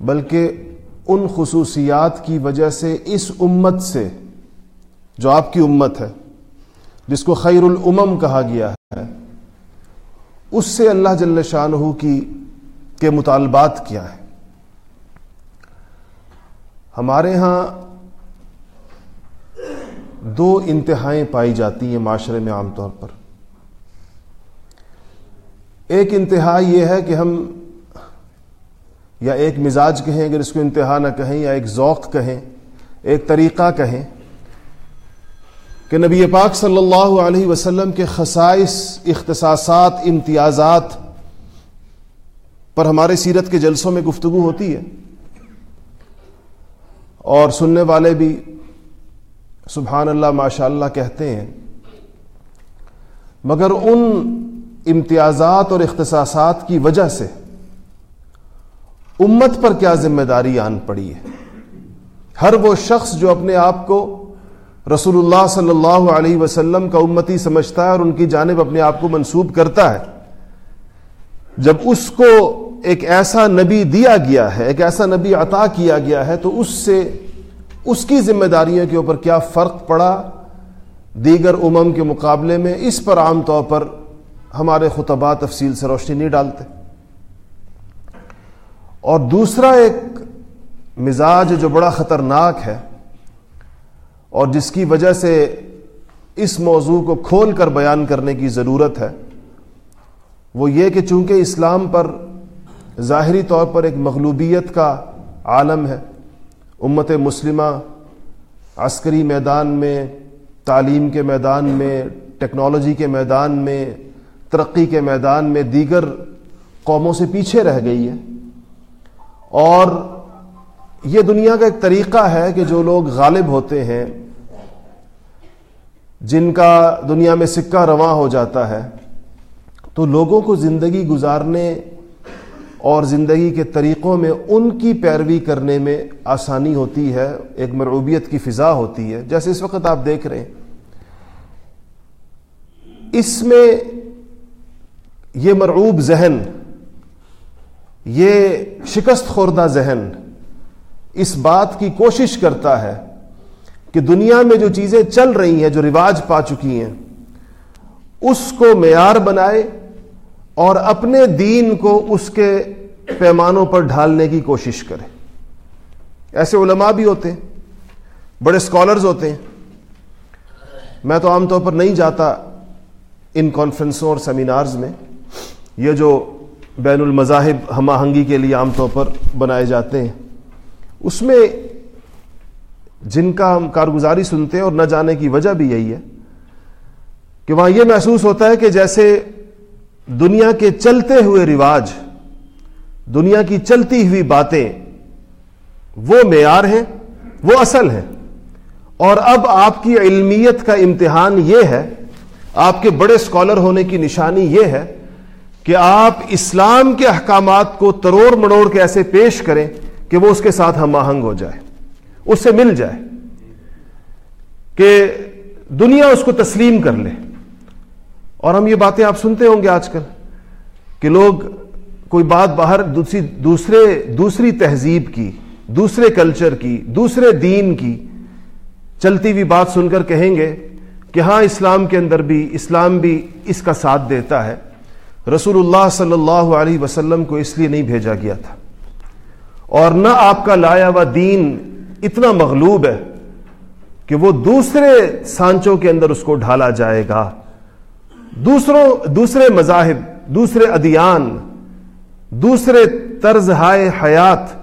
بلکہ ان خصوصیات کی وجہ سے اس امت سے جو آپ کی امت ہے، جس کو خیر الامم کہا گیا ہے، اس سے اللہ جل شاہ کی کے مطالبات کیا ہے ہمارے ہاں دو انتہائیں پائی جاتی ہیں معاشرے میں عام طور پر۔ ایک انتہا یہ ہے کہ ہم یا ایک مزاج کہیں اگر اس کو انتہا نہ کہیں یا ایک ذوق کہیں، ایک طریقہ کہیں کہ نبی پاک صلی اللہ علیہ وسلم کے خصائص، اختصاصات، امتیازات پر ہمارے سیرت کے جلسوں میں گفتگو ہوتی ہے۔ اور سننے والے بھی سبحان اللہ، ماشاء اللہ کہتے ہیں۔ مگر ان امتیازات اور اختصاصات کی وجہ سے امت پر کیا ذمہ داری آن پڑی ہے؟ ہر وہ شخص جو اپنے آپ کو رسول اللہ صلی اللہ علیہ وسلم کا امتی سمجھتا ہے اور ان کی جانب اپنے آپ کو منسوب کرتا ہے، جب اس کو ایک ایسا نبی دیا گیا ہے، ایک ایسا نبی عطا کیا گیا ہے، تو اس سے اس کی ذمہ داریوں کے اوپر کیا فرق پڑا؟ دیگر امم کے مقابلے میں اس پر عام طور پر ہمارے خطبہ تفصیل سے روشنی نہیں ڈالتے۔ اور دوسرا ایک مزاج جو بڑا خطرناک ہے اور جس کی وجہ سے اس موضوع کو کھول کر بیان کرنے کی ضرورت ہے، وہ یہ کہ چونکہ اسلام پر ظاہری طور پر ایک مغلوبیت کا عالم ہے، امت مسلمہ عسکری میدان میں، تعلیم کے میدان میں، ٹیکنالوجی کے میدان میں، ترقی کے میدان میں دیگر قوموں سے پیچھے رہ گئی ہے۔ اور یہ دنیا کا ایک طریقہ ہے کہ جو لوگ غالب ہوتے ہیں، جن کا دنیا میں سکہ رواں ہو جاتا ہے، تو لوگوں کو زندگی گزارنے اور زندگی کے طریقوں میں ان کی پیروی کرنے میں آسانی ہوتی ہے، ایک مرعوبیت کی فضا ہوتی ہے۔ جیسے اس وقت آپ دیکھ رہے ہیں۔ اس میں یہ مرعوب ذہن یہ شکست خوردہ ذہن اس بات کی کوشش کرتا ہے کہ دنیا میں جو چیزیں چل رہی ہیں، جو رواج پا چکی ہیں، اس کو معیار بنائے اور اپنے دین کو اس کے پیمانوں پر ڈھالنے کی کوشش کرے۔ ایسے علماء بھی ہوتے ہیں، بڑے اسکالرز ہوتے ہیں۔ میں تو عام طور پر نہیں جاتا ان کانفرنسوں اور سیمینارز میں۔ یہ جو بین المذاہب ہم آہنگی کے لیے عام طور پر بنائے جاتے ہیں۔ اس میں جن کا ہم کارگزاری سنتے ہیں اور نہ جانے کی وجہ بھی یہی ہے کہ وہاں یہ محسوس ہوتا ہے کہ جیسے دنیا کے چلتے ہوئے رواج، دنیا کی چلتی ہوئی باتیں وہ معیار ہیں، وہ اصل ہیں۔ اور اب آپ کی علمیت کا امتحان یہ ہے، آپ کے بڑے اسکالر ہونے کی نشانی یہ ہے کہ آپ اسلام کے احکامات کو تروڑ مڑوڑ کے ایسے پیش کریں کہ وہ اس کے ساتھ ہم آہنگ ہو جائے، اس سے مل جائے کہ دنیا اس کو تسلیم کر لے۔ اور ہم یہ باتیں آپ سنتے ہوں گے آج کل کہ لوگ کوئی بات باہر دوسری، دوسرے، دوسری تہذیب کی، دوسرے کلچر کی، دوسرے دین کی چلتی ہوئی بات سن کر کہیں گے کہ ہاں اسلام کے اندر بھی، اسلام بھی اس کا ساتھ دیتا ہے۔ رسول اللہ صلی اللہ علیہ وسلم کو اس لیے نہیں بھیجا گیا تھا۔ اور نہ آپ کا لایا ہوا دین اتنا مغلوب ہے کہ وہ دوسرے سانچوں کے اندر اس کو ڈھالا جائے گا۔ دوسروں، دوسرے مذاہب، دوسرے ادیان، دوسرے طرز ہائے حیات،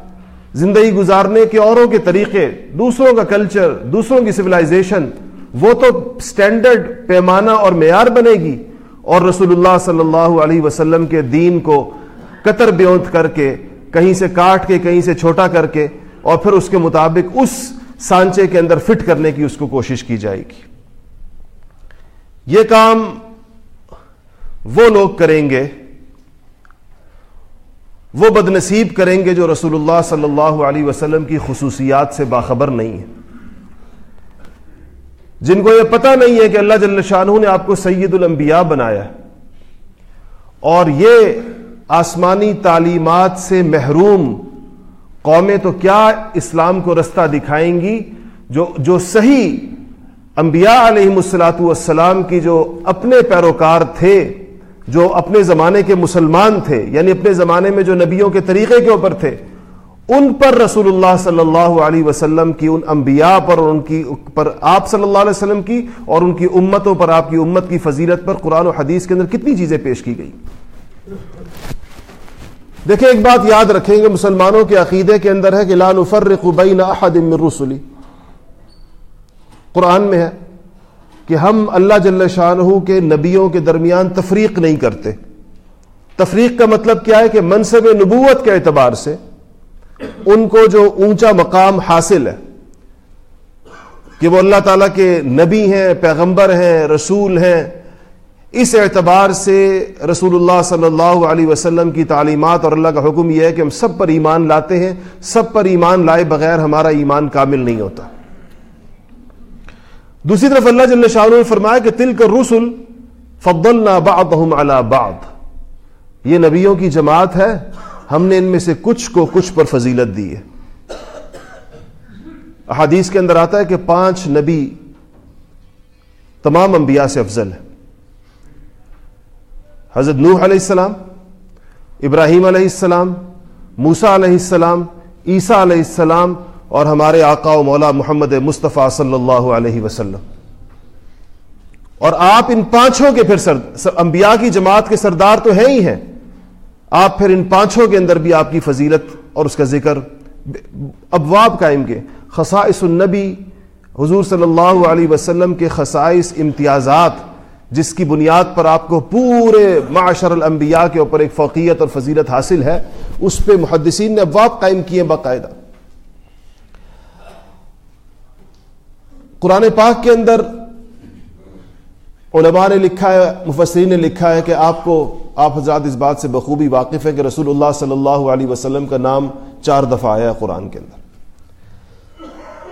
زندگی گزارنے کے اوروں کے طریقے، دوسروں کا کلچر، دوسروں کی سویلائزیشن وہ تو سٹینڈرڈ پیمانہ اور معیار بنے گی۔ اور رسول اللہ صلی اللہ علیہ وسلم کے دین کو قطر بیونت کر کے، کہیں سے کاٹ کے، کہیں سے چھوٹا کر کے، اور پھر اس کے مطابق اس سانچے کے اندر فٹ کرنے کی اس کو کوشش کی جائے گی۔ یہ کام وہ لوگ کریں گے، وہ بد نصیب کریں گے جو رسول اللہ صلی اللہ علیہ وسلم کی خصوصیات سے باخبر نہیں ہے جن کو یہ پتہ نہیں ہے کہ اللہ جل شاہ نے آپ کو سید الانبیاء بنایا اور یہ آسمانی تعلیمات سے محروم قومیں تو کیا اسلام کو رستہ دکھائیں گی؟ جو جو صحیح انبیاء علیہ السلاۃ والسلام کی جو اپنے پیروکار تھے، جو اپنے زمانے کے مسلمان تھے یعنی اپنے زمانے میں جو نبیوں کے طریقے کے اوپر تھے ان پر رسول اللہ صلی اللہ علیہ وسلم کی، ان انبیاء پر اور ان کی، پر آپ صلی اللہ علیہ وسلم کی اور ان کی امتوں پر، آپ کی امت کی فضیلت پر قرآن و حدیث کے اندر کتنی چیزیں پیش کی گئی۔ دیکھیں، ایک بات یاد رکھیں گے، مسلمانوں کے عقیدے کے اندر ہے کہ لا نفرق بین احد من رسلی۔ قرآن میں ہے کہ ہم اللہ جل شاہ کے نبیوں کے درمیان تفریق نہیں کرتے۔ تفریق کا مطلب کیا ہے کہ منصب نبوت کے اعتبار سے ان کو جو اونچا مقام حاصل ہے، کہ وہ اللہ تعالیٰ کے نبی ہیں، پیغمبر ہیں، رسول ہیں، اس اعتبار سے رسول اللہ صلی اللہ علیہ وسلم کی تعلیمات اور اللہ کا حکم یہ ہے کہ ہم سب پر ایمان لاتے ہیں، سب پر ایمان لائے بغیر ہمارا ایمان کامل نہیں ہوتا۔ دوسری طرف اللہ جل شاہ نے فرمایا کہ تل کر رسول فضلنا بعضهم على بعض۔ یہ نبیوں کی جماعت ہے ہم نے ان میں سے کچھ کو کچھ پر فضیلت دی ہے۔ احادیث کے اندر آتا ہے کہ پانچ نبی تمام انبیاء سے افضل ہے حضرت نوح علیہ السلام، ابراہیم علیہ السلام موسا علیہ السلام، عیسیٰ علیہ السلام اور ہمارے آقا و مولا محمد مصطفیٰ صلی اللہ علیہ وسلم۔ اور آپ ان پانچوں کے پھر سر، انبیاء کی جماعت کے سردار تو ہیں ہی ہیں۔ آپ پھر ان پانچوں کے اندر بھی آپ کی فضیلت اور اس کا ذکر ابواب قائم کے خصائص النبی حضور صلی اللہ علیہ وسلم کے خصائص امتیازات جس کی بنیاد پر آپ کو پورے معاشر الانبیاء کے اوپر ایک فوقیت اور فضیلت حاصل ہے، اس پہ محدثین نے ابواب قائم کیے باقاعدہ۔ قرآن پاک کے اندر علماء نے لکھا ہے، مفسرین نے لکھا ہے کہ آپ کو، آپ حضرات اس بات سے بخوبی واقف ہے کہ رسول اللہ صلی اللہ علیہ وسلم کا نام چار دفعہ آیا ہے قرآن کے اندر۔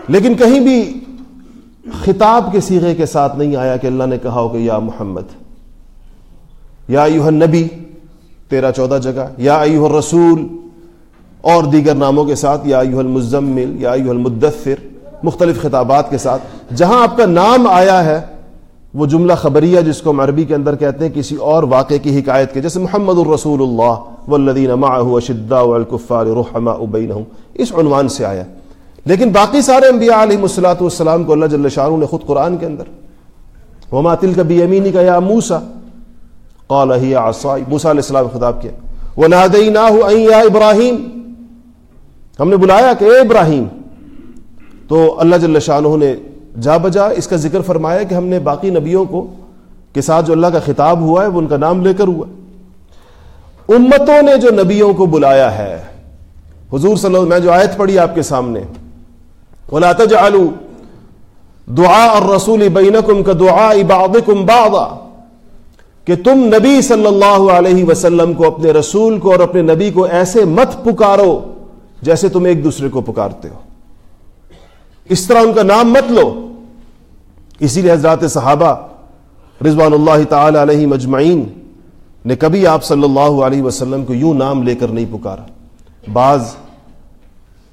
لیکن کہیں بھی خطاب کے سیغے کے ساتھ نہیں آیا کہ اللہ نے کہا ہو کہ یا محمد، یا ایوہ النبی تیرہ چودہ جگہ، یا ایوہ الرسول، اور دیگر ناموں کے ساتھ، یا ایوہ المزمل، یا ایوہ المدثر، مختلف خطابات کے ساتھ۔ جہاں آپ کا نام آیا ہے وہ جملہ خبریہ جس کو ہم عربی کے اندر کہتے ہیں، کسی اور واقعے کی حکایت کے، جیسے محمد الرسول اللہ والذین معه اشداء والکفار رحماء بینہم۔ اس عنوان سے آیا۔ لیکن باقی سارے انبیاء علیہ الصلوۃ والسلام کو اللہ جل شانہ نے خود قرآن کے اندر۔ وما تلک بیمینک یا موسی قال هي عصائی موسی علیہ السلام خطاب کیا۔ ونادیناہ ان یا ابراہیم ہم نے بلایا کہ اے ابراہیم۔ تو اللہ جل شانہ نے جا بجا اس کا ذکر فرمایا کہ ہم نے باقی نبیوں کو کے ساتھ جو اللہ کا خطاب ہوا ہے وہ ان کا نام لے کر ہوا امتوں نے جو نبیوں کو بلایا ہے، حضور صلی اللہ میں جو آیت پڑھی آپ کے سامنے بولا تجعلوا دعا اور رسول بینکم کا دعا بعضکم بعضا، کہ تم نبی صلی اللہ علیہ وسلم کو، اپنے رسول کو اور اپنے نبی کو ایسے مت پکارو جیسے تم ایک دوسرے کو پکارتے ہو۔ اس طرح ان کا نام مت لو۔ اسی لیے حضرات صحابہ رضوان اللہ تعالی علیہ مجمعین نے کبھی آپ صلی اللہ علیہ وسلم کو یوں نام لے کر نہیں پکارا۔ بعض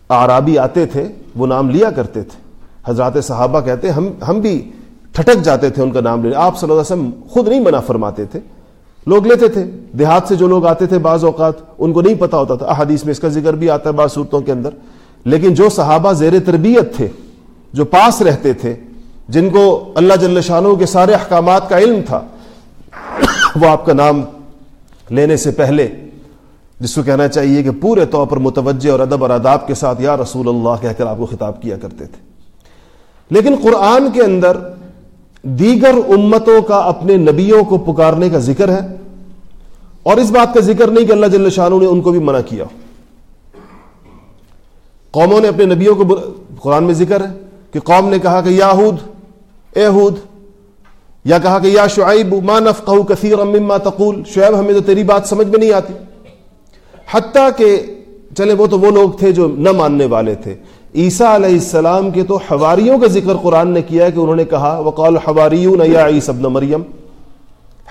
آرابی آتے تھے، وہ نام لیا کرتے تھے۔ حضرات صحابہ کہتے، ہم ہم بھی ٹھٹک جاتے تھے ان کا نام لینے۔ آپ صلی اللہ علیہ وسلم خود نہیں منع فرماتے تھے۔ لوگ لیتے تھے۔ دیہات سے جو لوگ آتے تھے بعض اوقات، ان کو نہیں پتا ہوتا تھا۔ احادیث میں اس کا ذکر بھی آتا ہے بعض صورتوں کے اندر۔ لیکن جو صحابہ زیر تربیت تھے، جو پاس رہتے تھے جن کو اللہ جل شانوں کے سارے احکامات کا علم تھا، وہ آپ کا نام لینے سے پہلے، جس کو کہنا چاہیے کہ پورے طور پر متوجہ اور ادب اور اداب کے ساتھ یا رسول اللہ کہہ کر آپ کو خطاب کیا کرتے تھے۔ لیکن قرآن کے اندر دیگر امتوں کا اپنے نبیوں کو پکارنے کا ذکر ہے، اور اس بات کا ذکر نہیں کہ اللہ جل شاہ نے ان کو بھی منع کیا۔ قوموں نے اپنے نبیوں کو قرآن میں ذکر ہے کہ قوم نے کہا کہ یاہود اے ہود، یا کہا کہ یا شعیب، ما نفقہ کثیر مما تقول، شعیب، ہمیں تو تیری بات سمجھ میں نہیں آتی۔ حتیٰ کہ چلے، وہ تو وہ لوگ تھے جو نہ ماننے والے تھے۔ عیسیٰ علیہ السلام کے تو حواریوں کا ذکر قرآن نے کیا ہے کہ انہوں نے کہا، وقال حواریون یا عیسی ابن مریم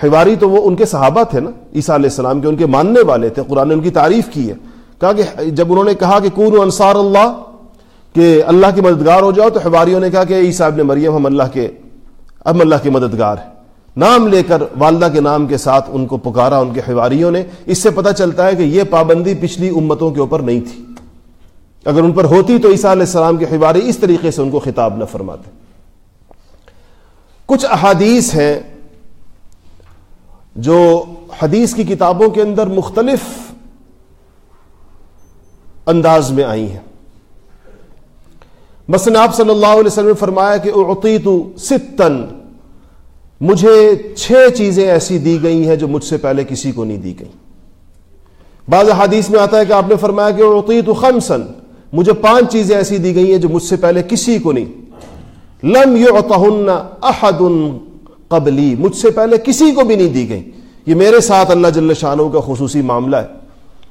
حواری تو وہ ان کے صحابہ تھے نا، عیسیٰ علیہ السلام کے، ان کے ماننے والے تھے، قرآن نے ان کی تعریف کی ہے۔ کہا کہ جب انہوں نے کہا کہ کون انصار اللہ کہ اللہ کی مددگار ہو جاؤ، تو حواریوں نے کہا کہ عیسیٰ ابن مریم، ہم اللہ کے اب اللہ کے مددگار ہیں۔ نام لے کر والدہ کے نام کے ساتھ ان کو پکارا، ان کے حواریوں نے۔ اس سے پتہ چلتا ہے کہ یہ پابندی پچھلی امتوں کے اوپر نہیں تھی۔ اگر ان پر ہوتی تو عیسیٰ علیہ السلام کے حواری اس طریقے سے ان کو خطاب نہ فرماتے۔ کچھ احادیث ہیں جو حدیث کی کتابوں کے اندر مختلف انداز میں آئی ہیں۔ مثلا آپ صلی اللہ علیہ وسلم نے فرمایا کہ اعطیت ستن مجھے چھ چیزیں ایسی دی گئی ہیں جو مجھ سے پہلے کسی کو نہیں دی گئی۔ بعض حدیث میں آتا ہے کہ آپ نے فرمایا کہ اعطیت خمسن مجھے پانچ چیزیں ایسی دی گئی ہیں جو مجھ سے پہلے کسی کو نہیں۔ لم یعطہن احد قبلی، مجھ سے پہلے کسی کو بھی نہیں دی گئی۔ یہ میرے ساتھ اللہ جل شانوں کا خصوصی معاملہ ہے۔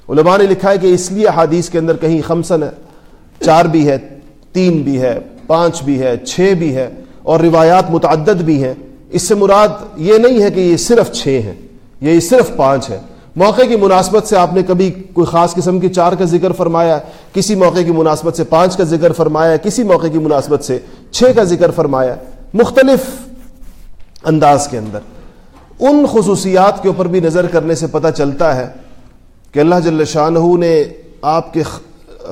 علماء نے لکھا ہے کہ اس لیے حدیث کے اندر کہیں خمسن ہے، چار بھی ہے۔ تین بھی ہے، پانچ بھی ہے، چھ بھی ہے اور روایات متعدد بھی ہیں۔ اس سے مراد یہ نہیں ہے کہ یہ صرف چھ ہیں، یہ صرف پانچ ہے موقع کی مناسبت سے آپ نے کبھی کوئی خاص قسم کی چار کا ذکر فرمایا کسی موقع کی مناسبت سے پانچ کا ذکر فرمایا کسی موقع کی مناسبت سے چھ کا ذکر فرمایا مختلف انداز کے اندر۔ ان خصوصیات کے اوپر بھی نظر کرنے سے پتہ چلتا ہے کہ اللہ جل شاہ نے آپ کے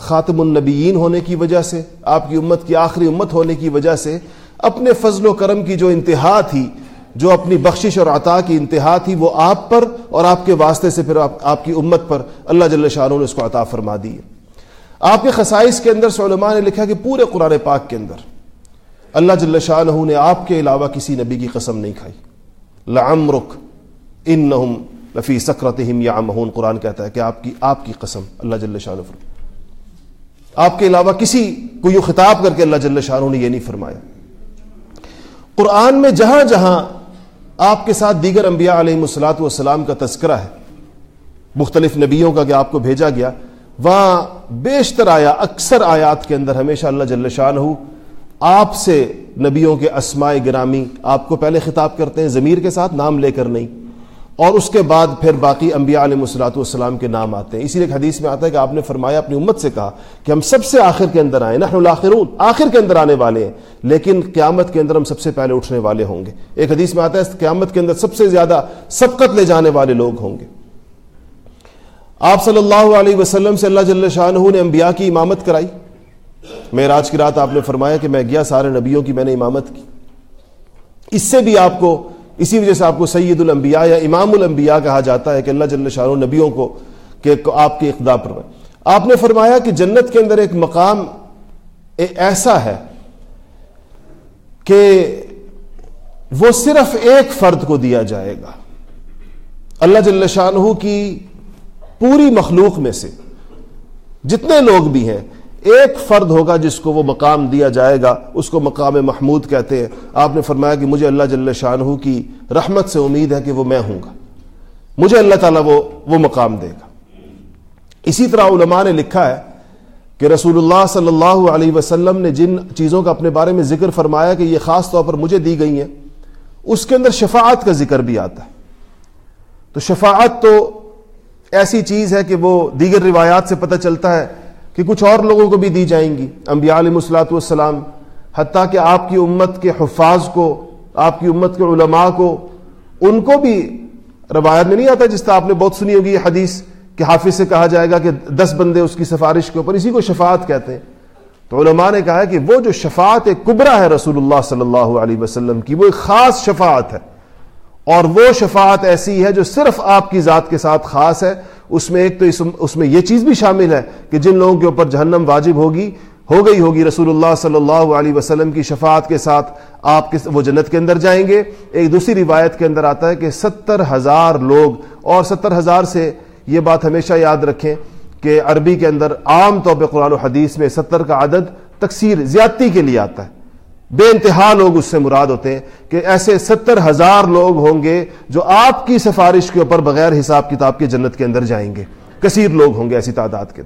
خاتم النبیین ہونے کی وجہ سے، آپ کی امت کی آخری امت ہونے کی وجہ سے اپنے فضل و کرم کی جو انتہا تھی، جو اپنی بخشش اور عطا کی انتہا تھی، وہ آپ پر اور آپ کے واسطے سے پھر آپ کی امت پر اللہ جل شاہ نے اس کو عطا فرما دی ہے۔ آپ کے خصائص کے اندر علماء نے لکھا کہ پورے قرآن پاک کے اندر اللہ جل شاہ نے آپ کے علاوہ کسی نبی کی قسم نہیں کھائی۔ لعمرک انہم لفی سکرتہم یعمہون، قرآن کہتا ہے کہ آپ کی آپ کی قسم اللہ جل شاہ فرمایا آپ کے علاوہ کسی کو یوں خطاب کر کے اللہ جل شاہ نے یہ نہیں فرمایا۔ قرآن میں جہاں جہاں آپ کے ساتھ دیگر انبیاء علیہ السلاۃ والسلام کا تذکرہ ہے، مختلف نبیوں کا کہ آپ کو بھیجا گیا، وہاں بیشتر آیا، اکثر آیات کے اندر ہمیشہ اللہ جل شاہ آپ سے نبیوں کے اسماء گرامی آپ کو پہلے خطاب کرتے ہیں، ضمیر کے ساتھ نام لے کر نہیں۔ اور اس کے بعد پھر باقی انبیاء علیہ مسلاۃ والسلام کے نام آتے ہیں۔ اسی لیے حدیث میں آتا ہے کہ آپ نے فرمایا، اپنی امت سے کہا کہ ہم سب سے آخر کے اندر آئے نحن الاخرون، آخر کے اندر آنے والے ہیں، لیکن قیامت کے اندر ہم سب سے پہلے اٹھنے والے ہوں گے۔ ایک حدیث میں آتا ہے، قیامت کے اندر سب سے زیادہ سبقت لے جانے والے لوگ ہوں گے۔ آپ صلی اللہ علیہ وسلم سے اللہ جل شاہ نے انبیاء کی امامت کرائی۔ معراج کی رات آپ نے فرمایا کہ میں گیا، سارے نبیوں کی میں نے امامت کی۔ اس سے بھی آپ کو اسی وجہ سے آپ کو سید الانبیاء یا امام الانبیاء کہا جاتا ہے کہ اللہ جل شاہ نبیوں کو کہ آپ کے اقدار پر آپ نے فرمایا کہ جنت کے اندر ایک مقام ایسا ہے کہ وہ صرف ایک فرد کو دیا جائے گا۔ اللہ جل شاہ کی پوری مخلوق میں سے جتنے لوگ بھی ہیں ایک فرد ہوگا جس کو وہ مقام دیا جائے گا، اس کو مقام محمود کہتے ہیں۔ آپ نے فرمایا کہ مجھے اللہ جل شاہ کی رحمت سے امید ہے کہ وہ میں ہوں گا۔ مجھے اللہ تعالیٰ وہ وہ مقام دے گا۔ اسی طرح علماء نے لکھا ہے کہ رسول اللہ صلی اللہ علیہ وسلم نے جن چیزوں کا اپنے بارے میں ذکر فرمایا کہ یہ خاص طور پر مجھے دی گئی ہیں، اس کے اندر شفاعت کا ذکر بھی آتا ہے۔ تو شفاعت تو ایسی چیز ہے کہ وہ دیگر روایات سے پتہ چلتا ہے کہ کچھ اور لوگوں کو بھی دی جائیں گی۔ انبیاء علیہ مسلاط والسلام، حتیٰ کہ آپ کی امت کے حفاظ کو، آپ کی امت کے علماء کو، ان کو بھی روایت میں نہیں آتا جس طرح آپ نے بہت سنی ہوگی یہ حدیث کہ حافظ سے کہا جائے گا کہ دس بندے اس کی سفارش کے اوپر، اسی کو شفاعت کہتے ہیں۔ تو علماء نے کہا کہ وہ جو شفاعت کبرا ہے رسول اللہ صلی اللہ علیہ وسلم کی، وہ ایک خاص شفاعت ہے۔ اور وہ شفاعت ایسی ہے جو صرف آپ کی ذات کے ساتھ خاص ہے۔ اس میں ایک تو اس میں یہ چیز بھی شامل ہے کہ جن لوگوں کے اوپر جہنم واجب ہوگی، ہو گئی ہوگی رسول اللہ صلی اللہ علیہ وسلم کی شفاعت کے ساتھ آپ وہ جنت کے اندر جائیں گے۔ ایک دوسری روایت کے اندر آتا ہے کہ ستر ہزار لوگ، اور ستر ہزار سے یہ بات ہمیشہ یاد رکھیں کہ عربی کے اندر عام طور پہ قرآن و حدیث میں ستر کا عدد تکثیر، زیادتی کے لیے آتا ہے۔ بے انتہا لوگ اس سے مراد ہوتے ہیں کہ ایسے ستر ہزار لوگ ہوں گے جو آپ کی سفارش کے اوپر بغیر حساب کتاب کے جنت کے اندر جائیں گے۔ کثیر لوگ ہوں گے ایسی تعداد کے۔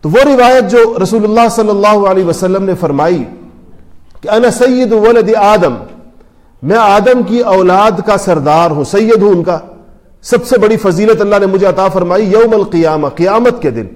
تو وہ روایت جو رسول اللہ صلی اللہ علیہ وسلم نے فرمائی کہ انا سید ولد آدم، میں آدم کی اولاد کا سردار ہوں، سید ہوں ان کا۔ سب سے بڑی فضیلت اللہ نے مجھے عطا فرمائی، یوم القیامہ، قیامت کے دن۔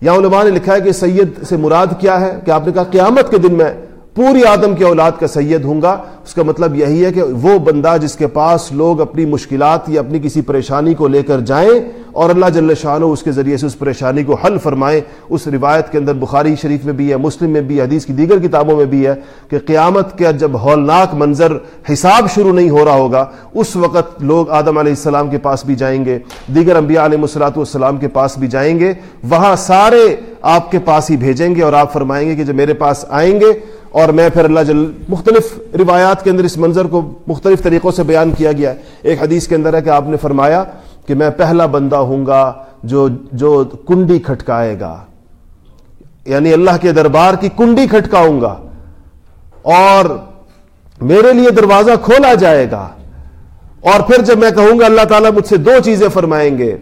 یا علماء نے لکھا ہے کہ سید سے مراد کیا ہے؟ کہ آپ نے کہا، قیامت کے دن میں پوری آدم کی اولاد کا سید ہوں گا۔ اس کا مطلب یہی ہے کہ وہ بندہ جس کے پاس لوگ اپنی مشکلات یا اپنی کسی پریشانی کو لے کر جائیں اور اللہ جل شاہ اس کے ذریعے سے اس پریشانی کو حل فرمائیں۔ اس روایت کے اندر بخاری شریف میں بھی ہے، مسلم میں بھی حدیث کی دیگر کتابوں میں بھی ہے کہ قیامت کا جب ہولناک منظر حساب شروع نہیں ہو رہا ہوگا، اس وقت لوگ آدم علیہ السلام کے پاس بھی جائیں گے، دیگر انبیاء علیہ السلاۃ والسلام کے پاس بھی جائیں گے۔ وہاں سارے آپ کے پاس ہی بھیجیں گے اور آپ فرمائیں گے کہ جب میرے پاس آئیں گے اور میں پھر اللہ جل مختلف روایات کے اندر اس منظر کو مختلف طریقوں سے بیان کیا گیا ہے۔ ایک حدیث کے اندر ہے کہ آپ نے فرمایا کہ میں پہلا بندہ ہوں گا جو جو کنڈی کھٹکائے گا۔ یعنی اللہ کے دربار کی کنڈی کھٹکاؤں گا اور میرے لیے دروازہ کھولا جائے گا۔ اور پھر جب میں کہوں گا اللہ تعالیٰ مجھ سے دو چیزیں فرمائیں گے۔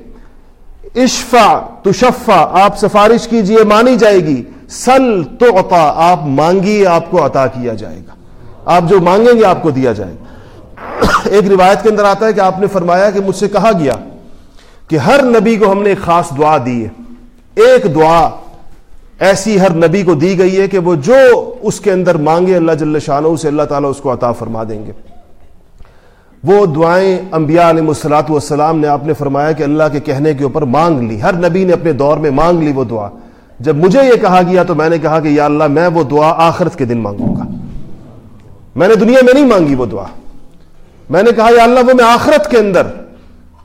اشفا، تشفا، آپ سفارش کیجیے، مانی جائے گی۔ سل تو عطا، آپ مانگیے آپ کو عطا کیا جائے گا۔ آپ جو مانگیں گے، آپ کو دیا جائے گا۔ ایک روایت کے اندر آتا ہے کہ آپ نے فرمایا کہ مجھ سے کہا گیا کہ ہر نبی کو ہم نے ایک خاص دعا دی ہے۔ ایک دعا ایسی ہر نبی کو دی گئی ہے کہ وہ جو اس کے اندر مانگے، اللہ جل شانو سے اللہ تعالیٰ اس کو عطا فرما دیں گے۔ وہ دعائیں انبیاء علیہ مسلاط والسلام نے، آپ نے فرمایا کہ اللہ کے کہنے کے اوپر مانگ لی۔ ہر نبی نے اپنے دور میں مانگ لی وہ دعا۔ جب مجھے یہ کہا گیا تو میں نے کہا کہ یا اللہ میں وہ دعا آخرت کے دن مانگوں گا۔ میں نے دنیا میں نہیں مانگی وہ دعا۔ میں نے کہا یا اللہ وہ میں آخرت کے اندر،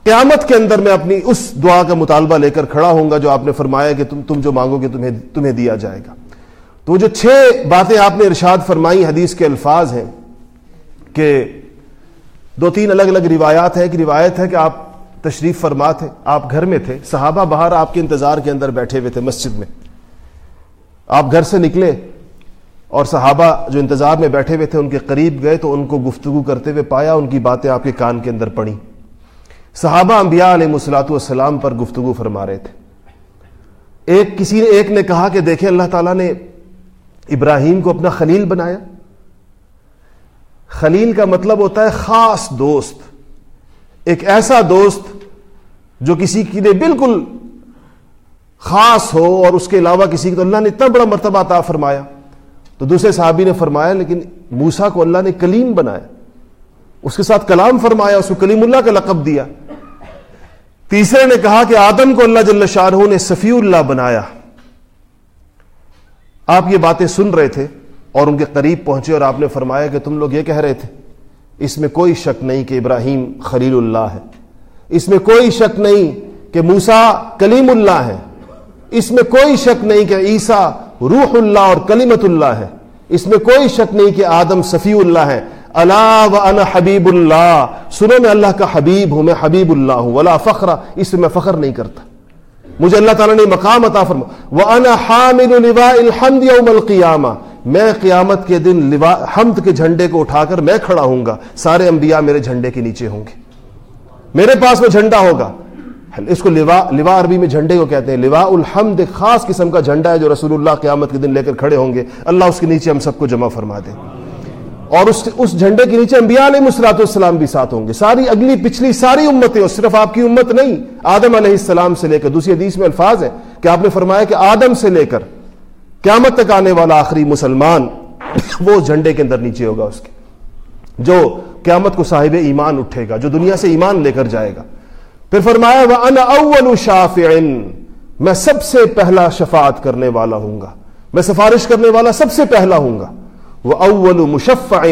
قیامت کے اندر میں اپنی اس دعا کا مطالبہ لے کر کھڑا ہوں گا جو آپ نے فرمایا کہ تم تم جو مانگو گے تمہیں تمہیں دیا جائے گا۔ تو جو چھ باتیں آپ نے ارشاد فرمائی، حدیث کے الفاظ ہیں کہ دو تین الگ الگ روایات ہیں۔ کہ روایت ہے کہ آپ تشریف فرما تھے۔ آپ گھر میں تھے۔ صحابہ باہر آپ کے انتظار کے اندر بیٹھے ہوئے تھے مسجد میں۔ آپ گھر سے نکلے اور صحابہ جو انتظار میں بیٹھے ہوئے تھے، ان کے قریب گئے تو ان کو گفتگو کرتے ہوئے پایا، ان کی باتیں آپ کے کان کے اندر پڑی صحابہ انبیاء علیہ مسلاط والسلام پر گفتگو فرما رہے تھے۔ ایک کسی نے، ایک نے کہا کہ دیکھیں، اللہ تعالیٰ نے ابراہیم کو اپنا خلیل بنایا۔ خلیل کا مطلب ہوتا ہے خاص دوست۔ ایک ایسا دوست جو کسی کے لیے بالکل خاص ہو اور اس کے علاوہ کسی تو اللہ نے اتنا بڑا مرتبہ عطا فرمایا۔ تو دوسرے صحابی نے فرمایا، لیکن موسا کو اللہ نے کلیم بنایا۔ اس کے ساتھ کلام فرمایا، اس کو کلیم اللہ کا لقب دیا۔ تیسرے نے کہا کہ آدم کو اللہ جل شاہ نے صفی اللہ بنایا۔ آپ یہ باتیں سن رہے تھے اور ان کے قریب پہنچے اور آپ نے فرمایا کہ تم لوگ یہ کہہ رہے تھے۔ اس میں کوئی شک نہیں کہ ابراہیم خلیل اللہ ہے۔ اس میں کوئی شک نہیں کہ موسا کلیم اللہ ہے۔ اس میں کوئی شک نہیں کہ عیسیٰ روح اللہ اور کلیمت اللہ ہے۔ اس میں کوئی شک نہیں کہ آدم صفی اللہ ہے۔ اللہ و انا حبیب اللہ۔ سنو میں اللہ کا حبیب ہوں، میں حبیب اللہ ہوں، ولا فخر، اس میں فخر نہیں کرتا۔ مجھے اللہ تعالیٰ نے مقام عطا فرما وہ انا حامل الحمد یوم القیامہ۔ میں قیامت کے دن حمد کے جھنڈے کو اٹھا کر میں کھڑا ہوں گا، سارے انبیاء میرے جھنڈے کے نیچے ہوں گے۔ میرے پاس وہ جھنڈا ہوگا۔ اس کو لوا لوا عربی میں جھنڈے کو کہتے ہیں۔ لوا الحمد خاص قسم کا جھنڈا ہے جو رسول اللہ قیامت کے دن لے کر کھڑے ہوں گے۔ اللہ اس کے نیچے ہم سب کو جمع فرما دے۔ اور اس اس جھنڈے کے نیچے انبیاء علیہ مسلاط السلام بھی ساتھ ہوں گے۔ ساری اگلی پچھلی ساری امتیں اور صرف آپ کی امت نہیں، آدم علیہ السلام سے لے کر، دوسری حدیث میں الفاظ ہے کہ آپ نے فرمایا کہ آدم سے لے کر قیامت تک آنے والا آخری مسلمان وہ جھنڈے کے اندر نیچے ہوگا اس کے۔ جو قیامت کو صاحب ایمان اٹھے گا، جو دنیا سے ایمان لے کر جائے گا۔ پھر فرمایا وہ ان اول شافع۔ میں سب سے پہلا شفاعت کرنے والا ہوں گا۔ میں سفارش کرنے والا سب سے پہلا ہوں گا۔ وہ اول مشفع۔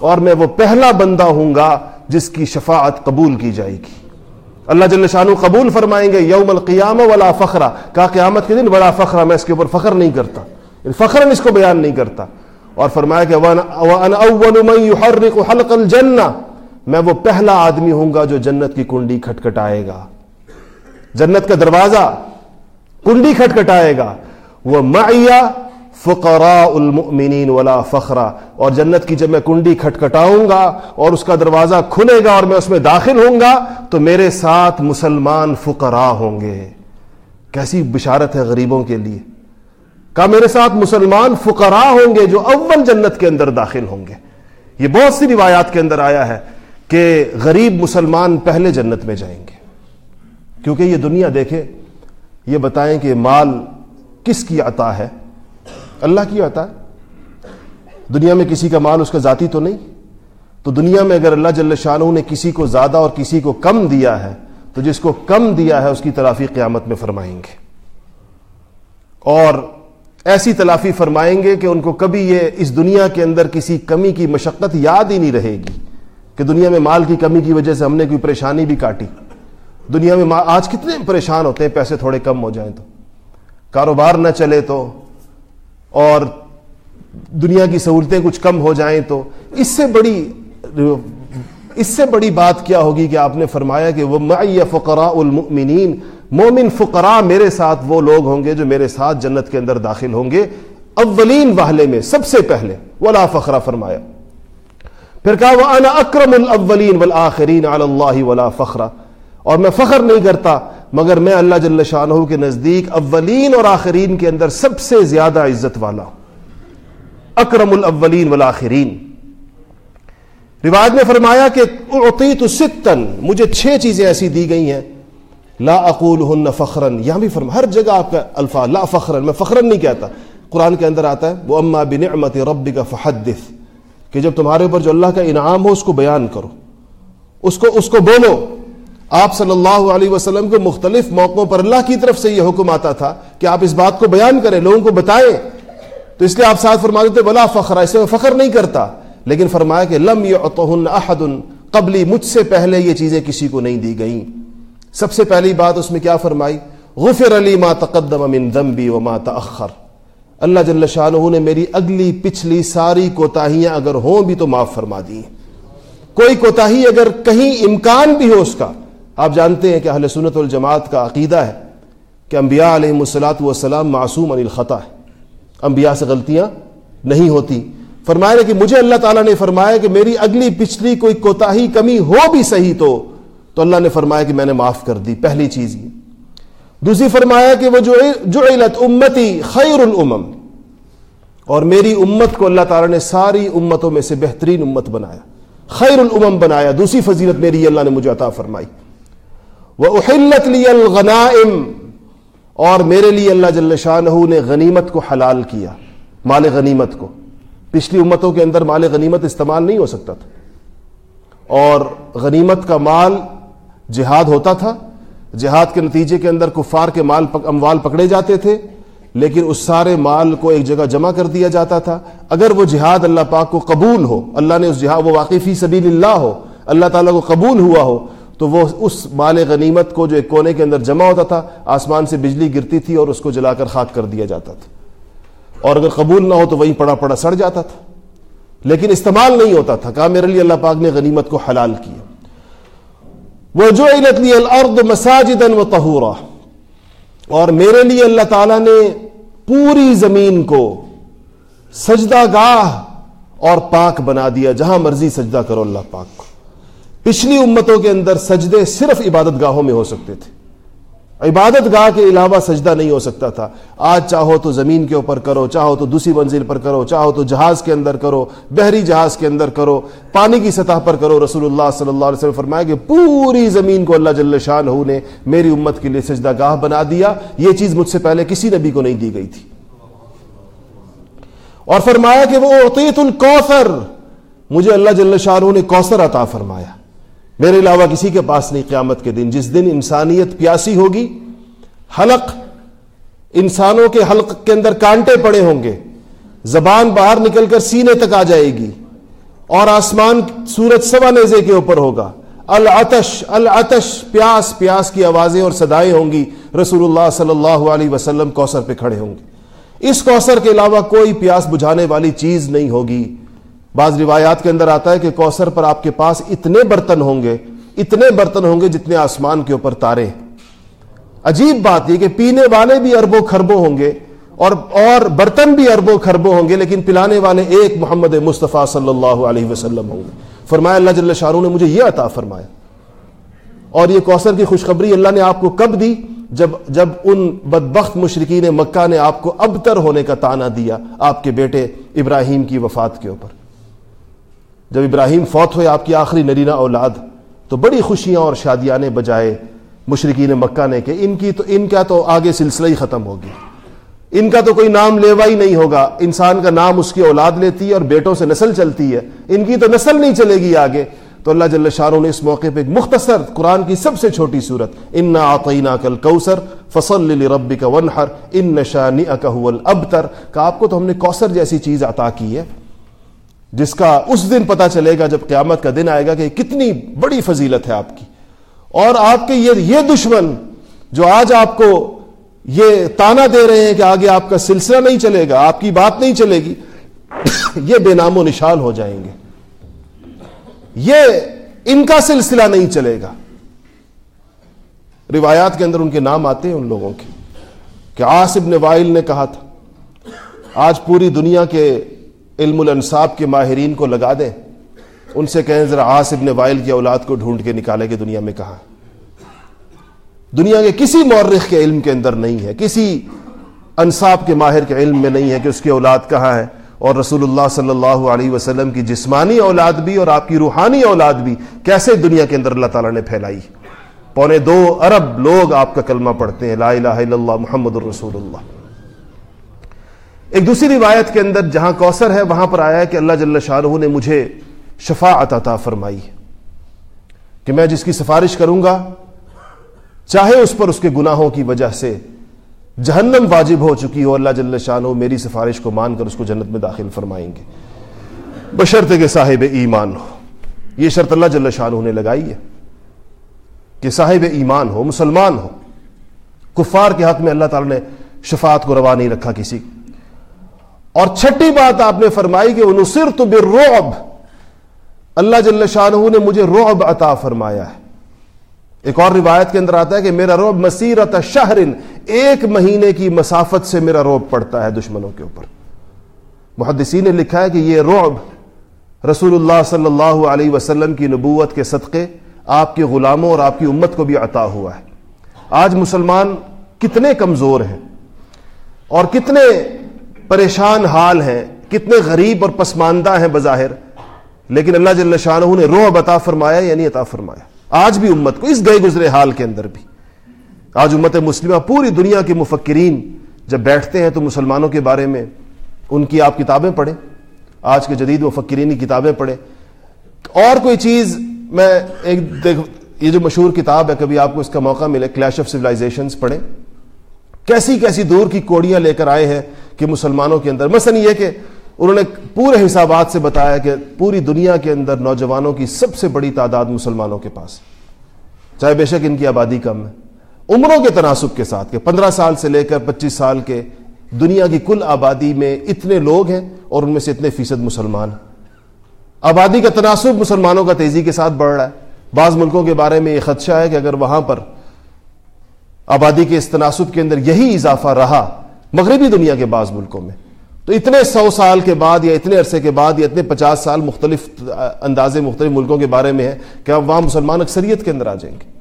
اور میں وہ پہلا بندہ ہوں گا جس کی شفاعت قبول کی جائے گی۔ اللہ جل شانو قبول فرمائیں گے، یوم القیام ولا فخرا کہا قیامت کے دن بڑا فخرا میں اس کے اوپر فخر نہیں کرتا۔ یعنی فخر اس کو بیان نہیں کرتا۔ اور فرمایا کہ وَأَنَا أَوَّلُ مَن يُحَرِّقُ حَلْقَ الْجَنَّةِ میں وہ پہلا آدمی ہوں گا جو جنت کی کنڈی کھٹکھٹائے گا۔ جنت کا دروازہ کنڈی کھٹکھٹائے گا۔ وہ معیہ فقراء المؤمنین ولا فخرا، اور جنت کی جب میں کنڈی کھٹکھٹاؤں گا اور اس کا دروازہ کھلے گا اور میں اس میں داخل ہوں گا، تو میرے ساتھ مسلمان فقراء ہوں گے۔ کیسی بشارت ہے غریبوں کے لیے۔ کہا میرے ساتھ مسلمان فقراء ہوں گے جو اول جنت کے اندر داخل ہوں گے۔ یہ بہت سی روایات کے اندر آیا ہے کہ غریب مسلمان پہلے جنت میں جائیں گے۔ کیونکہ یہ دنیا دیکھے یہ بتائیں کہ مال کس کی عطا ہے؟ اللہ کی عطا ہے۔ دنیا میں کسی کا مال اس کا ذاتی تو نہیں۔ تو دنیا میں اگر اللہ جل شاہ نے کسی کو زیادہ اور کسی کو کم دیا ہے، تو جس کو کم دیا ہے اس کی تلافی قیامت میں فرمائیں گے۔ اور ایسی تلافی فرمائیں گے کہ ان کو کبھی یہ اس دنیا کے اندر کسی کمی کی مشقت یاد ہی نہیں رہے گی کہ دنیا میں مال کی کمی کی وجہ سے ہم نے کوئی پریشانی بھی کاٹی۔ دنیا میں آج کتنے پریشان ہوتے ہیں، پیسے تھوڑے کم ہو جائیں تو۔ کاروبار نہ چلے تو اور دنیا کی سہولتیں کچھ کم ہو جائیں تو اس سے بڑی اس سے بڑی بات کیا ہوگی کہ آپ نے فرمایا کہ وہ فقراء المؤمنین، مومن فقراء میرے ساتھ وہ لوگ ہوں گے جو میرے ساتھ جنت کے اندر داخل ہوں گے، اولین واہلے میں، سب سے پہلے۔ ولا فخرا فرمایا۔ پھر کہا وہ انا اکرم الاولین والآخرین علی اللہ ولا فخرا اور میں فخر نہیں کرتا مگر میں اللہ جل شاہ کے نزدیک اولین اور آخرین کے اندر سب سے زیادہ عزت والا ہوں۔ اکرم الاولین والآخرین۔ روایت میں فرمایا کہ اعطیت ستن مجھے چھ چیزیں ایسی دی گئی ہیں۔ لا اقول ہن فخرن، یہاں بھی فرما ہر جگہ آپ کا الفاظ، لا فخرن، میں فخرن نہیں کہتا۔ قرآن کے اندر آتا ہے، وہ اما بنعمت ربک فحدث۔ کہ جب تمہارے اوپر جو اللہ کا انعام ہو، اس کو بیان کرو۔ اس کو اس کو بولو۔ آپ صلی اللہ علیہ وسلم کے مختلف موقعوں پر اللہ کی طرف سے یہ حکم آتا تھا کہ آپ اس بات کو بیان کریں، لوگوں کو بتائیں۔ تو اس لیے آپ ساتھ فرما دیتے بلا فخر اسے میں فخر نہیں کرتا۔ لیکن فرمایا کہ لم یعطہن احد قبلی مجھ سے پہلے یہ چیزیں کسی کو نہیں دی گئیں۔ سب سے پہلی بات اس میں کیا فرمائی؟ غفر علی ما تقدم من ذنبی وما تأخر۔ اللہ جل شاہ نے میری اگلی پچھلی ساری کوتاہیاں اگر ہوں بھی تو معاف فرما دی۔ کوئی کوتاہی اگر کہیں امکان بھی ہو اس کا آپ جانتے ہیں کہ اہل سنت والجماعت کا عقیدہ ہے کہ انبیاء علیہ السلاۃ والسلام معصوم عن الخطا ہے۔ انبیاء سے غلطیاں نہیں ہوتی۔ فرمایا کہ مجھے اللہ تعالیٰ نے فرمایا کہ میری اگلی پچھلی کوئی کوتا کمی ہو بھی صحیح تو تو اللہ نے فرمایا کہ میں نے معاف کر دی، پہلی چیز یہ۔ دوسری فرمایا کہ وہ جو علت امتی خیر الامم۔ اور میری امت کو اللہ تعالیٰ نے ساری امتوں میں سے بہترین امت بنایا، خیر الامم بنایا۔ دوسری فضیلت میری اللہ نے مجھے عطا فرمائی۔ وہ احلت لی الغنائم اور میرے لیے اللہ جل شاہ نے غنیمت کو حلال کیا، مال غنیمت کو۔ پچھلی امتوں کے اندر مال غنیمت استعمال نہیں ہو سکتا تھا۔ اور غنیمت کا مال جہاد ہوتا تھا، جہاد کے نتیجے کے اندر کفار کے مال اموال پکڑے جاتے تھے، لیکن اس سارے مال کو ایک جگہ جمع کر دیا جاتا تھا۔ اگر وہ جہاد اللہ پاک کو قبول ہو، اللہ نے اس جہاد، وہ واقفی سبیل اللہ ہو، اللہ تعالیٰ کو قبول ہوا ہو تو وہ اس مال غنیمت کو جو ایک کونے کے اندر جمع ہوتا تھا، آسمان سے بجلی گرتی تھی اور اس کو جلا کر خاک کر دیا جاتا تھا۔ اور اگر قبول نہ ہو تو وہیں پڑا پڑا سڑ جاتا تھا۔ لیکن استعمال نہیں ہوتا تھا۔ کہا، میرے لیے اللہ پاک نے غنیمت کو حلال کیا۔ وہ جو الارض مساجد و تہورا اور میرے لیے اللہ تعالیٰ نے پوری زمین کو سجدہ گاہ اور پاک بنا دیا، جہاں مرضی سجدہ کرو اللہ پاک کو۔ پچھلی امتوں کے اندر سجدے صرف عبادت گاہوں میں ہو سکتے تھے۔ عبادت گاہ کے علاوہ سجدہ نہیں ہو سکتا تھا۔ آج چاہو تو زمین کے اوپر کرو، چاہو تو دوسری منزل پر کرو، چاہو تو جہاز کے اندر کرو، بحری جہاز کے اندر کرو، پانی کی سطح پر کرو۔ رسول اللہ صلی اللہ علیہ وسلم فرمایا کہ پوری زمین کو اللہ جل شاہ نے میری امت کے لیے سجدہ گاہ بنا دیا۔ یہ چیز مجھ سے پہلے کسی نبی کو نہیں دی گئی تھی۔ اور فرمایا کہ وہ عطیت الکوثر، مجھے اللہ جل شاہ نے کوثر عطا فرمایا۔ میرے علاوہ کسی کے پاس نہیں قیامت کے دن۔ جس دن انسانیت پیاسی ہوگی، حلق انسانوں کے حلق کے اندر کانٹے پڑے ہوں گے۔ زبان باہر نکل کر سینے تک آ جائے گی اور آسمان سورج سوا نیزے کے اوپر ہوگا۔ العتش العتش پیاس پیاس کی آوازیں اور صدائیں ہوں گی۔ رسول اللہ صلی اللہ علیہ وسلم کوثر پہ کھڑے ہوں گے۔ اس کوثر کے علاوہ کوئی پیاس بجھانے والی چیز نہیں ہوگی۔ بعض روایات کے اندر آتا ہے کہ کوثر پر آپ کے پاس اتنے برتن ہوں گے، اتنے برتن ہوں گے جتنے آسمان کے اوپر تارے عجیب بات یہ کہ پینے والے بھی اربوں خربوں ہوں گے اور اور برتن بھی اربوں خربوں ہوں گے، لیکن پلانے والے ایک محمد مصطفیٰ صلی اللہ علیہ وسلم ہوں گے۔ فرمایا اللہ جل شاہ نے مجھے یہ عطا فرمایا۔ اور یہ کوثر کی خوشخبری اللہ نے آپ کو کب دی؟ جب جب ان بدبخت مشرقین مکہ نے آپ کو ابتر ہونے کا تانا دیا، آپ کے بیٹے ابراہیم کی وفات کے اوپر۔ جب ابراہیم فوت ہوئے، آپ کی آخری نرینہ اولاد، تو بڑی خوشیاں اور شادیاں بجائے مشرقین مکہ نے کہ ان کی تو، ان کا تو آگے سلسلہ ہی ختم ہوگی۔ ان کا تو کوئی نام لیوا ہی نہیں ہوگا۔ انسان کا نام اس کی اولاد لیتی ہے اور بیٹوں سے نسل چلتی ہے۔ ان کی تو نسل نہیں چلے گی آگے۔ تو اللہ جل شاہ نے اس موقع پہ ایک مختصر قرآن کی سب سے چھوٹی صورت ان آطینہ کل کوسر فصل ربی کا ونہر ان نشانی ابتر کا آپ کو تو ہم نے کوسر جیسی چیز عطا کی ہے۔ جس کا اس دن پتا چلے گا جب قیامت کا دن آئے گا کہ کتنی بڑی فضیلت ہے آپ کی۔ اور آپ کے یہ یہ دشمن جو آج آپ کو یہ تانا دے رہے ہیں کہ آگے آپ کا سلسلہ نہیں چلے گا، آپ کی بات نہیں چلے گی، یہ بے نام و نشان ہو جائیں گے۔ یہ ان کا سلسلہ نہیں چلے گا۔ روایات کے اندر ان کے نام آتے ہیں ان لوگوں کے۔ کہ آصب نے وائل نے کہا تھا، آج پوری دنیا کے علم الانصاب کے ماہرین کو لگا دیں ان سے کہیں ذرا آصب نے وائل کی اولاد کو ڈھونڈ کے نکالے کہ دنیا میں کہاں۔ دنیا کے کسی مورخ کے علم کے اندر نہیں ہے، کسی انصاب کے ماہر کے علم میں نہیں ہے کہ اس کی اولاد کہاں ہے۔ اور رسول اللہ صلی اللہ علیہ وسلم کی جسمانی اولاد بھی اور آپ کی روحانی اولاد بھی کیسے دنیا کے اندر اللہ تعالیٰ نے پھیلائی۔ پونے دو ارب لوگ آپ کا کلمہ پڑھتے ہیں، لا الہ الا اللہ محمد الرسول اللہ۔ ایک دوسری روایت کے اندر جہاں کوثر ہے، وہاں پر آیا ہے کہ اللہ جل شاہ نے مجھے شفاعت عطا فرمائی کہ میں جس کی سفارش کروں گا، چاہے اس پر اس کے گناہوں کی وجہ سے جہنم واجب ہو چکی ہو، اللہ جل شاہ میری سفارش کو مان کر اس کو جنت میں داخل فرمائیں گے۔ بشرط کے صاحب ایمان ہو۔ یہ شرط اللہ جل شاہ نے لگائی ہے کہ صاحب ایمان ہو، مسلمان ہو۔ کفار کے حق میں اللہ تعالی نے شفاعت کو روا نہیں رکھا کسی اور چھٹی بات آپ نے فرمائی کہ نصر تو اللہ جل شاہ نے مجھے روب عطا فرمایا ہے۔ ایک اور روایت کے اندر آتا ہے کہ میرا روب مسیرت شہرن، ایک مہینے کی مسافت سے میرا روب پڑتا ہے دشمنوں کے اوپر۔ محدثین نے لکھا ہے کہ یہ روب رسول اللہ صلی اللہ علیہ وسلم کی نبوت کے صدقے آپ کے غلاموں اور آپ کی امت کو بھی عطا ہوا ہے۔ آج مسلمان کتنے کمزور ہیں اور کتنے پریشان حال ہیں، کتنے غریب اور پسماندہ ہیں بظاہر۔ لیکن اللہ جل شاہ نے روح عطا فرمایا یعنی عطا فرمایا۔ آج بھی امت کو اس گئے گزرے حال کے اندر بھی۔ آج امت مسلمہ پوری دنیا کے مفکرین جب بیٹھتے ہیں تو مسلمانوں کے بارے میں ان کی آپ کتابیں پڑھیں۔ آج کے جدید مفکرین کی کتابیں پڑھیں۔ اور کوئی چیز میں ایک دیکھ یہ جو مشہور کتاب ہے، کبھی آپ کو اس کا موقع ملے کلیش آف سویلائزیشنز پڑھیں۔ کیسی کیسی دور کی کوڑیاں لے کر آئے ہیں۔ کہ مسلمانوں کے اندر۔ مثلا یہ کہ انہوں نے پورے حسابات سے بتایا کہ پوری دنیا کے اندر نوجوانوں کی سب سے بڑی تعداد مسلمانوں کے پاس چاہے بے شک ان کی آبادی کم ہے۔ عمروں کے تناسب کے ساتھ کہ پندرہ سال سے لے کر پچیس سال کے دنیا کی کل آبادی میں اتنے لوگ ہیں اور ان میں سے اتنے فیصد مسلمان آبادی کا تناسب مسلمانوں کا تیزی کے ساتھ بڑھ رہا ہے۔ بعض ملکوں کے بارے میں یہ خدشہ ہے کہ اگر وہاں پر آبادی کے اس تناسب کے اندر یہی اضافہ رہا مغربی دنیا کے بعض ملکوں میں۔ تو اتنے سو سال کے بعد یا اتنے عرصے کے بعد یا اتنے پچاس سال مختلف اندازے مختلف ملکوں کے بارے میں ہے کہ اب وہاں مسلمان اکثریت کے اندر آ جائیں گے۔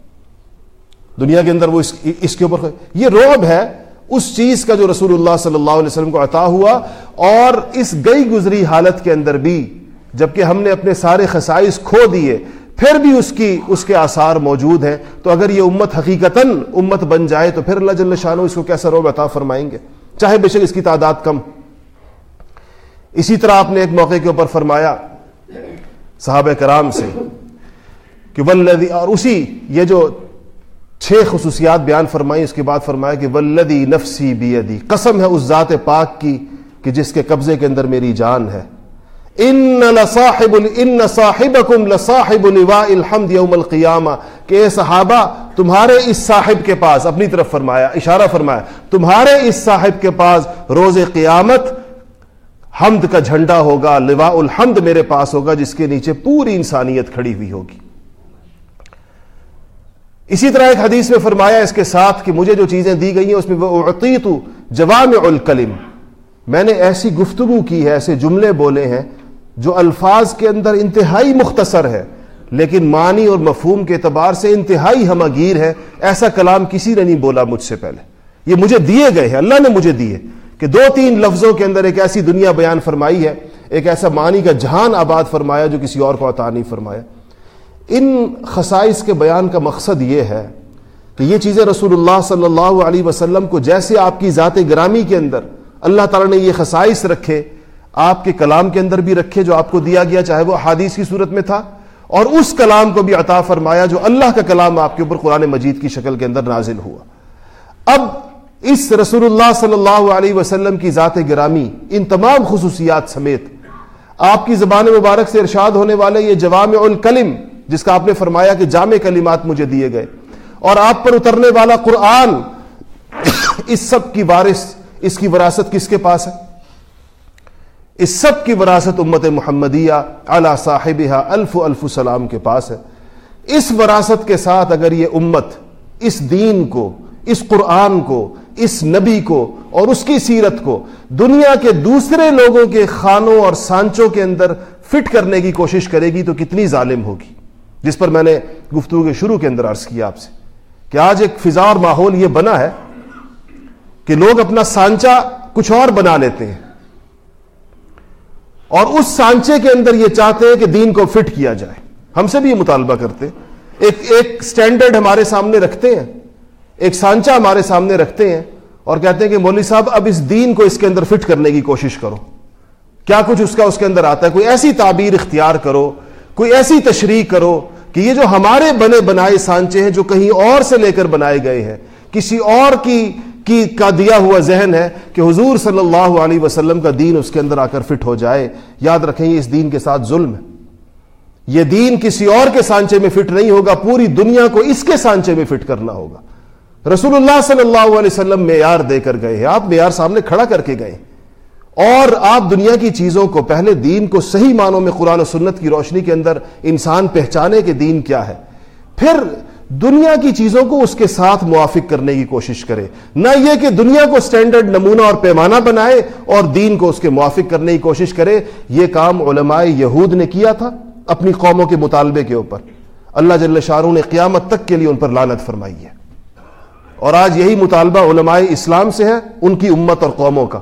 دنیا کے اندر وہ اس اس کے اوپر یہ روب ہے اس چیز کا جو رسول اللہ صلی اللہ علیہ وسلم کو عطا ہوا اور اس گئی گزری حالت کے اندر بھی جبکہ ہم نے اپنے سارے خسائش کھو دیے، پھر بھی اس کی، اس کے آثار موجود ہیں۔ تو اگر یہ امت حقیقتاً امت بن جائے تو پھر اللہ جل شاہ اس کو کیسا روب عطا فرمائیں گے؟ چاہے بے شک اس کی تعداد کم۔ اسی طرح آپ نے ایک موقع کے اوپر فرمایا صحابہ کرام سے کہ ولدی اور اسی یہ جو چھ خصوصیات بیان فرمائی اس کے بعد فرمایا کہ ولدی نفسی بیدی، قسم ہے اس ذات پاک کی کہ جس کے قبضے کے اندر میری جان ہے۔ ان لصاحب ان صاحبکم لصاحب لواء الحمد یوم القیامہ۔ کہ اے صحابہ تمہارے اس صاحب کے پاس، اپنی طرف فرمایا، اشارہ فرمایا، تمہارے اس صاحب کے پاس روز قیامت حمد کا جھنڈا ہوگا، لواء الحمد میرے پاس ہوگا، جس کے نیچے پوری انسانیت کھڑی ہوئی ہوگی۔ اسی طرح ایک حدیث میں فرمایا اس کے ساتھ کہ مجھے جو چیزیں دی گئی ہیں، اس میں وہ اعطیت جوامع الکلم۔ میں نے ایسی گفتگو کی ہے، ایسے جملے بولے ہیں جو الفاظ کے اندر انتہائی مختصر ہے۔ لیکن معنی اور مفہوم کے اعتبار سے انتہائی ہمگیر ہے، ایسا کلام کسی نے نہیں بولا مجھ سے پہلے۔ یہ مجھے دیے گئے ہیں، اللہ نے مجھے دیے۔ کہ دو تین لفظوں کے اندر ایک ایسی دنیا بیان فرمائی ہے، ایک ایسا معنی کا جہان آباد فرمایا جو کسی اور کو عطا نہیں فرمایا۔ ان خصائص کے بیان کا مقصد یہ ہے کہ یہ چیزیں رسول اللہ صلی اللہ علیہ وسلم کو جیسے آپ کی ذات گرامی کے اندر اللہ تعالیٰ نے یہ خصائص رکھے، آپ کے کلام کے اندر بھی رکھے جو آپ کو دیا گیا، چاہے وہ حادیث کی صورت میں تھا اور اس کلام کو بھی عطا فرمایا جو اللہ کا کلام آپ کے اوپر قرآن مجید کی شکل کے اندر نازل ہوا۔ اب اس رسول اللہ صلی اللہ علیہ وسلم کی ذات گرامی ان تمام خصوصیات سمیت آپ کی زبان مبارک سے ارشاد ہونے والے یہ جوام الکلم جس کا آپ نے فرمایا کہ جامع کلمات مجھے دیے گئے اور آپ پر اترنے والا قرآن اس سب کی وارث، اس کی وراثت کس کے پاس ہے؟ اس سب کی وراثت امت محمدیہ علی صاحبہ الف الف سلام کے پاس ہے۔ اس وراثت کے ساتھ اگر یہ امت اس دین کو، اس قرآن کو، اس نبی کو اور اس کی سیرت کو دنیا کے دوسرے لوگوں کے خانوں اور سانچوں کے اندر فٹ کرنے کی کوشش کرے گی تو کتنی ظالم ہوگی۔ جس پر میں نے گفتگو کے شروع کے اندر عرض کیا آپ سے کہ آج ایک فضا اور ماحول یہ بنا ہے کہ لوگ اپنا سانچا کچھ اور بنا لیتے ہیں۔ اور اس سانچے کے اندر یہ چاہتے ہیں کہ دین کو فٹ کیا جائے۔ ہم سے بھی یہ مطالبہ کرتے ایک ایک سٹینڈرڈ ہمارے سامنے رکھتے ہیں۔ ایک سانچا ہمارے سامنے رکھتے ہیں اور کہتے ہیں کہ مولوی صاحب، اب اس دین کو اس کے اندر فٹ کرنے کی کوشش کرو۔ کیا کچھ اس کا اس کے اندر آتا ہے؟ کوئی ایسی تعبیر اختیار کرو، کوئی ایسی تشریح کرو کہ یہ جو ہمارے بنے بنائے سانچے ہیں، جو کہیں اور سے لے کر بنائے گئے ہیں، کسی اور کی کی کا دیا ہوا ذہن ہے کہ حضور صلی اللہ علیہ وسلم کا دین اس کے اندر آ کر فٹ ہو جائے۔ یاد رکھیں، یہ اس دین کے ساتھ ظلم ہے۔ یہ دین کسی اور کے سانچے میں فٹ نہیں ہوگا، پوری دنیا کو اس کے سانچے میں فٹ کرنا ہوگا۔ رسول اللہ صلی اللہ علیہ وسلم معیار دے کر گئے ہیں۔ آپ معیار سامنے کھڑا کر کے گئے۔ اور آپ دنیا کی چیزوں کو پہلے دین کو صحیح معنوں میں قرآن و سنت کی روشنی کے اندر انسان پہچانے کے دین کیا ہے۔ پھر دنیا کی چیزوں کو اس کے ساتھ موافق کرنے کی کوشش کرے۔ نہ یہ کہ دنیا کو سٹینڈرڈ نمونہ اور پیمانہ بنائے اور دین کو اس کے موافق کرنے کی کوشش کرے۔ یہ کام علماء یہود نے کیا تھا اپنی قوموں کے مطالبے کے اوپر۔ اللہ جل شاہ نے قیامت تک کے لیے ان پر لانت فرمائی ہے۔ اور آج یہی مطالبہ علماء اسلام سے ہے، ان کی امت اور قوموں کا۔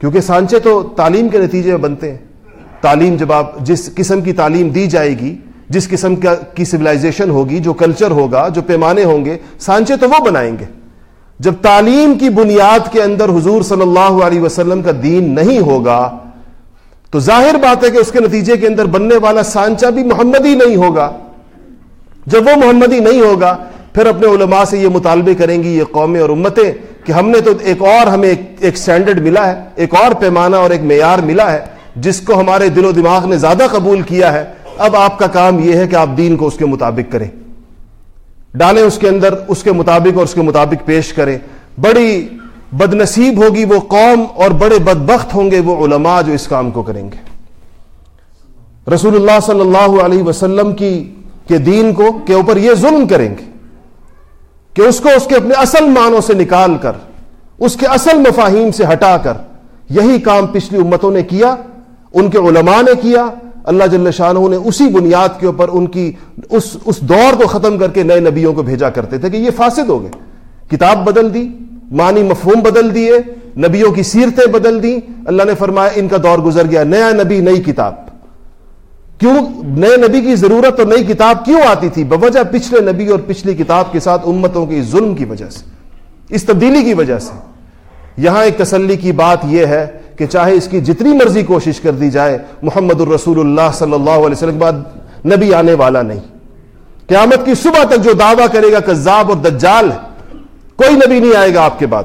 کیونکہ سانچے تو تعلیم کے نتیجے میں بنتے ہیں۔ تعلیم جب آپ، جس قسم کی تعلیم دی جائے گی جس قسم کا کی سویلائزیشن ہوگی، جو کلچر ہوگا، جو پیمانے ہوں گے، سانچے تو وہ بنائیں گے۔ جب تعلیم کی بنیاد کے اندر حضور صلی اللہ علیہ وسلم کا دین نہیں ہوگا، تو ظاہر بات ہے کہ اس کے نتیجے کے اندر بننے والا سانچا بھی محمدی نہیں ہوگا۔ جب وہ محمدی نہیں ہوگا، پھر اپنے علماء سے یہ مطالبے کریں گی، یہ قومیں اور امتیں، کہ ہم نے تو ایک اور ہمیں ایک سٹینڈرڈ ملا ہے، ایک اور پیمانہ اور ایک معیار ملا ہے، جس کو ہمارے دل و دماغ نے زیادہ قبول کیا ہے۔ اب آپ کا کام یہ ہے کہ آپ دین کو اس کے مطابق کریں۔ ڈالیں اس کے اندر، اس کے مطابق اور اس کے مطابق پیش کریں۔ بڑی بد نصیب ہوگی وہ قوم اور بڑے بدبخت ہوں گے وہ علماء جو اس کام کو کریں گے۔ رسول اللہ صلی اللہ علیہ وسلم کی، کے دین کو، کے اوپر یہ ظلم کریں گے کہ اس کو اس کے اپنے اصل معنوں سے نکال کر، اس کے اصل مفاہیم سے ہٹا کر، یہی کام پچھلی امتوں نے کیا، ان کے علماء نے کیا اللہ جل شاہ نے اسی بنیاد کے اوپر ان کی اس اس دور کو ختم کر کے نئے نبیوں کو بھیجا کرتے تھے کہ یہ فاسد ہو گئے۔ کتاب بدل دی، معنی مفہوم بدل دیے، نبیوں کی سیرتیں بدل دی اللہ نے فرمایا، ان کا دور گزر گیا، نیا نبی، نئی کتاب۔ کیوں؟ نئے نبی کی ضرورت اور نئی کتاب کیوں آتی تھی؟ بوجہ پچھلے نبی اور پچھلی کتاب کے ساتھ امتوں کے ظلم کی وجہ سے، اس تبدیلی کی وجہ سے۔ یہاں ایک تسلی کی بات یہ ہے کہ چاہے اس کی جتنی مرضی کوشش کر دی جائے، محمد الرسول اللہ صلی اللہ علیہ وسلم کے بعد نبی آنے والا نہیں۔ قیامت کی صبح تک جو دعویٰ کرے گا، کذاب اور دجال ہے۔ کوئی نبی نہیں آئے گا آپ کے بعد۔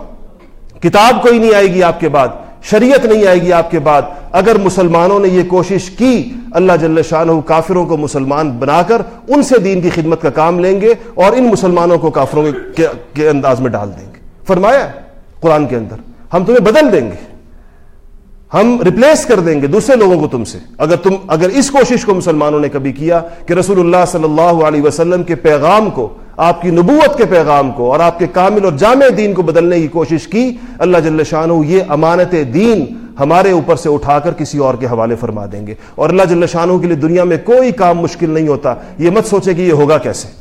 کتاب کوئی نہیں آئے گی آپ کے بعد۔ شریعت نہیں آئے گی آپ کے بعد۔ اگر مسلمانوں نے یہ کوشش کی، اللہ جل شاہ کافروں کو مسلمان بنا کر ان سے دین کی خدمت کا کام لیں گے اور ان مسلمانوں کو کافروں کے انداز میں ڈال دیں گے۔ فرمایا قرآن کے اندر، ہم تمہیں بدل دیں گے۔ ہم ریپلیس کر دیں گے دوسرے لوگوں کو تم سے۔ اگر تم اگر اس کوشش کو مسلمانوں نے کبھی کیا کہ رسول اللہ صلی اللہ علیہ وسلم کے پیغام کو، آپ کی نبوت کے پیغام کو اور آپ کے کامل اور جامع دین کو بدلنے کی کوشش کی، اللہ جل شاہ یہ امانت دین ہمارے اوپر سے اٹھا کر کسی اور کے حوالے فرما دیں گے۔ اور اللہ جل شاہ کے لیے دنیا میں کوئی کام مشکل نہیں ہوتا۔ یہ مت سوچے کہ یہ ہوگا کیسے۔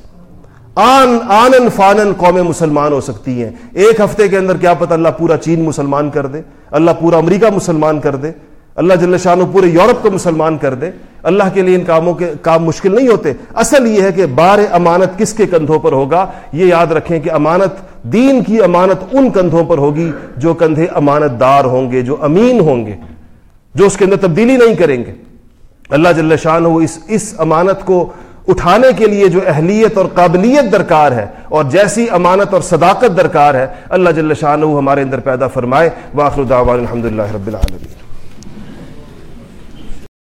آن آنن فانن قومیں مسلمان ہو سکتی ہیں۔ ایک ہفتے کے اندر کیا پتہ اللہ پورا چین مسلمان کر دے، اللہ پورا امریکہ مسلمان کر دے، اللہ جل شاہ پورے یورپ کو مسلمان کر دے۔ اللہ کے لیے ان کاموں کے کام مشکل نہیں ہوتے۔ اصل یہ ہے کہ بار امانت کس کے کندھوں پر ہوگا؟ یہ یاد رکھیں کہ امانت دین کی امانت ان کندھوں پر ہوگی جو کندھے امانت دار ہوں گے، جو امین ہوں گے، جو اس کے اندر تبدیلی نہیں کریں گے۔ اللہ جل شاہ اس اس امانت کو اٹھانے کے لیے جو اہلیت اور قابلیت درکار ہے اور جیسی امانت اور صداقت درکار ہے، اللہ جل شاہ ہمارے اندر پیدا فرمائے واخر دعوان الحمد اللہ رب العالمین۔